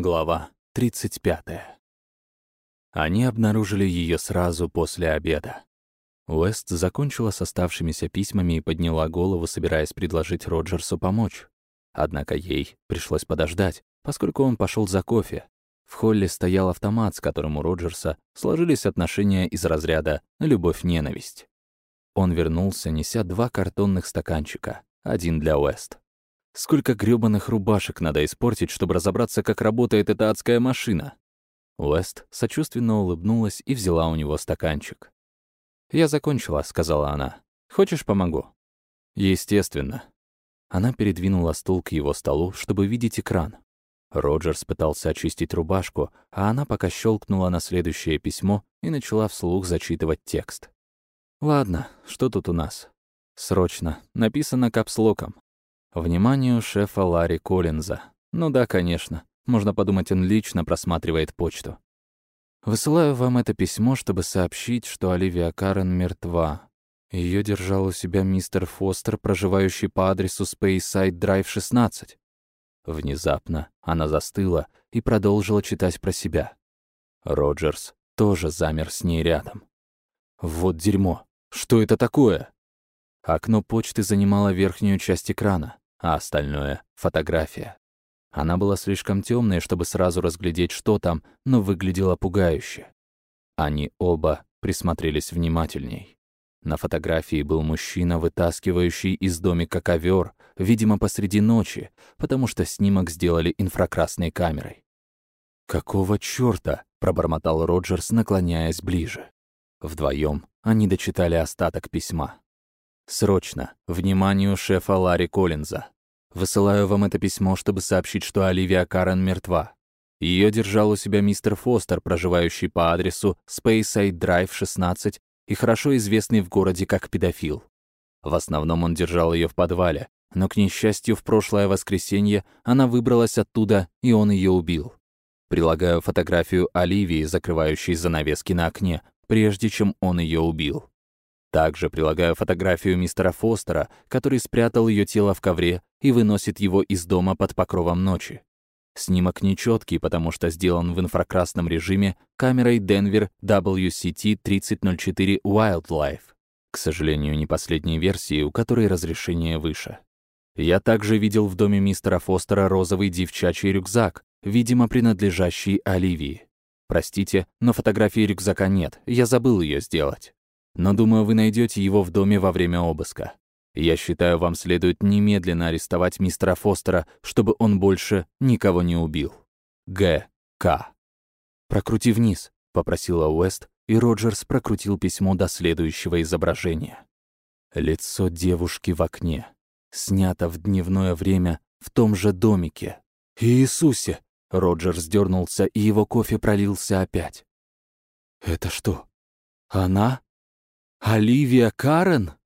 Глава 35. Они обнаружили ее сразу после обеда. Уэст закончила с оставшимися письмами и подняла голову, собираясь предложить Роджерсу помочь. Однако ей пришлось подождать, поскольку он пошел за кофе. В холле стоял автомат, с которым у Роджерса сложились отношения из разряда «любовь-ненависть». Он вернулся, неся два картонных стаканчика, один для Уэст. Сколько грёбаных рубашек надо испортить, чтобы разобраться, как работает эта адская машина? Уэст сочувственно улыбнулась и взяла у него стаканчик. «Я закончила», — сказала она. «Хочешь, помогу?» «Естественно». Она передвинула стул к его столу, чтобы видеть экран. Роджерс пытался очистить рубашку, а она пока щелкнула на следующее письмо и начала вслух зачитывать текст. «Ладно, что тут у нас?» «Срочно. Написано капслоком. Вниманию шефа Ларри Коллинза. Ну да, конечно. Можно подумать, он лично просматривает почту. Высылаю вам это письмо, чтобы сообщить, что Оливия Карен мертва. Ее держал у себя мистер Фостер, проживающий по адресу Speyside Drive 16. Внезапно она застыла и продолжила читать про себя. Роджерс тоже замер с ней рядом. Вот дерьмо. Что это такое? Окно почты занимало верхнюю часть экрана, а остальное — фотография. Она была слишком темная, чтобы сразу разглядеть, что там, но выглядела пугающе. Они оба присмотрелись внимательней. На фотографии был мужчина, вытаскивающий из домика ковер, видимо, посреди ночи, потому что снимок сделали инфракрасной камерой. «Какого чёрта?» — пробормотал Роджерс, наклоняясь ближе. Вдвоем они дочитали остаток письма. Срочно. Вниманию шефа Ларри Коллинза. Высылаю вам это письмо, чтобы сообщить, что Оливия Карен мертва. Ее держал у себя мистер Фостер, проживающий по адресу Speyside Drive 16 и хорошо известный в городе как педофил. В основном он держал ее в подвале, но, к несчастью, в прошлое воскресенье она выбралась оттуда, и он ее убил. Прилагаю фотографию Оливии, закрывающей занавески на окне, прежде чем он ее убил. Также прилагаю фотографию мистера Фостера, который спрятал ее тело в ковре и выносит его из дома под покровом ночи. Снимок нечеткий, потому что сделан в инфракрасном режиме камерой Denver WCT-3004 Wildlife. К сожалению, не последней версии, у которой разрешение выше. Я также видел в доме мистера Фостера розовый девчачий рюкзак, видимо, принадлежащий Оливии. Простите, но фотографии рюкзака нет, я забыл ее сделать но думаю, вы найдете его в доме во время обыска. Я считаю, вам следует немедленно арестовать мистера Фостера, чтобы он больше никого не убил. Г. К. «Прокрути вниз», — попросила Уэст, и Роджерс прокрутил письмо до следующего изображения. Лицо девушки в окне. Снято в дневное время в том же домике. «Иисусе!» — Роджерс дернулся, и его кофе пролился опять. «Это что, она?» Оливия Карен?